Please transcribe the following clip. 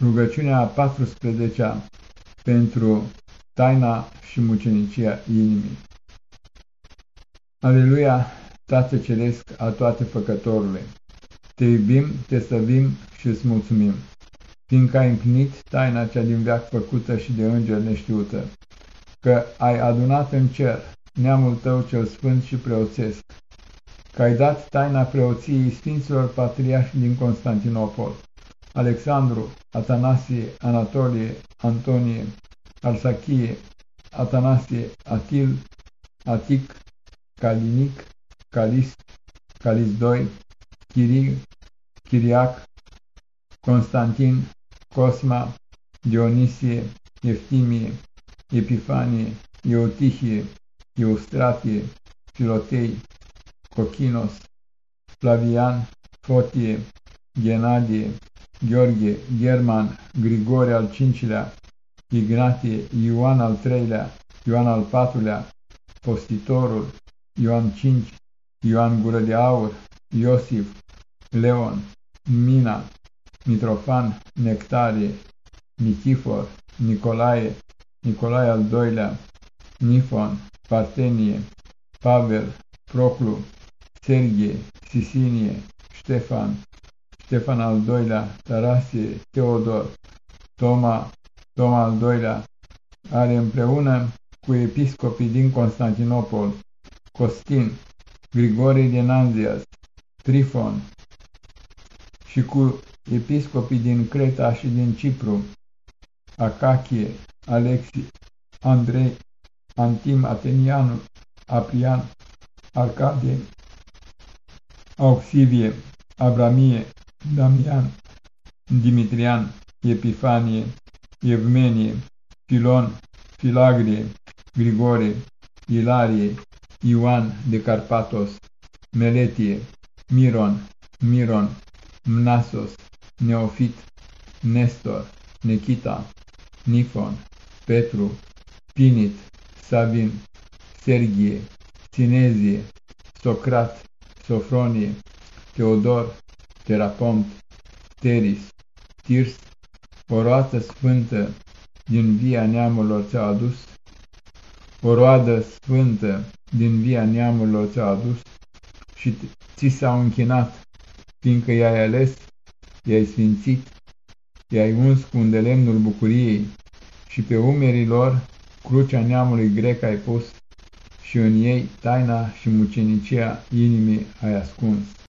Rugăciunea a 14-a pentru taina și mucenicia inimii. Aleluia, Tată Ceresc a toate făcătorule! Te iubim, te slăbim și îți mulțumim, fiindcă ai împlinit taina cea din veac făcută și de înger neștiută, că ai adunat în cer neamul tău cel sfânt și preoțesc, că ai dat taina preoției Sfinților Patriarhi din Constantinopol, Αλεξάνδρου, Αθανάση, Ανατόλη, Αντώνη, Αρσακή, Αθανάση, Ατήλ, Ατίκ, Καλινίκ, Καλις, Καλισδόη, Κυρί, Κυριάκ, Κωνσταντίν, Κόσμα, Διονύση, Ευθύμη, Επιφάνη, Ιωτύχη, Ιωστράτη, Φιλοτέη, Κοκκίνος, Φλαβιάν, Φώτη, Γενάδη, Gheorghe, German, Grigore al cincilea, Ignatie, Ioan al treilea, Ioan al patrulea, Postitorul, Ioan cinci, Ioan Gură de Aur, Iosif, Leon, Mina, Mitrofan, Nectarie, Nichifor, Nicolae, Nicolae al doilea, Nifon, Partenie, Pavel, Proclu, Sergie, Sisinie, Ștefan, Ștefan al doilea, Tarasie, Teodor, Toma, Toma al doilea, are împreună cu episcopii din Constantinopol, Costin, Grigore din Anzias, Trifon și cu episcopii din Creta și din Cipru, Acachie, Alexi, Andrei, Antim, Atenianu, Aprian, Arcadie, Auxivie, Abramie, Damian, Dimitrian, Epifanie, Evmenie, Filon, Filagrie, Grigore, Ilarie, Ioan de Carpatos, Meletie, Miron, Miron, Mnasos, Neofit, Nestor, Nechita, Nifon, Petru, Pinit, Savin, Sergie, Sinezie, Socrat, Sofronie, Teodor, Terapont, Teris, Tirs, o roată sfântă din via neamurilor ți-au adus, o roadă sfântă din via neamurilor ți-au adus și ți s-au închinat, fiindcă i-ai ales, i-ai sfințit, i-ai uns cu undelemnul bucuriei și pe umerii lor crucea neamului grec ai pus și în ei taina și mucenicia inimii ai ascuns.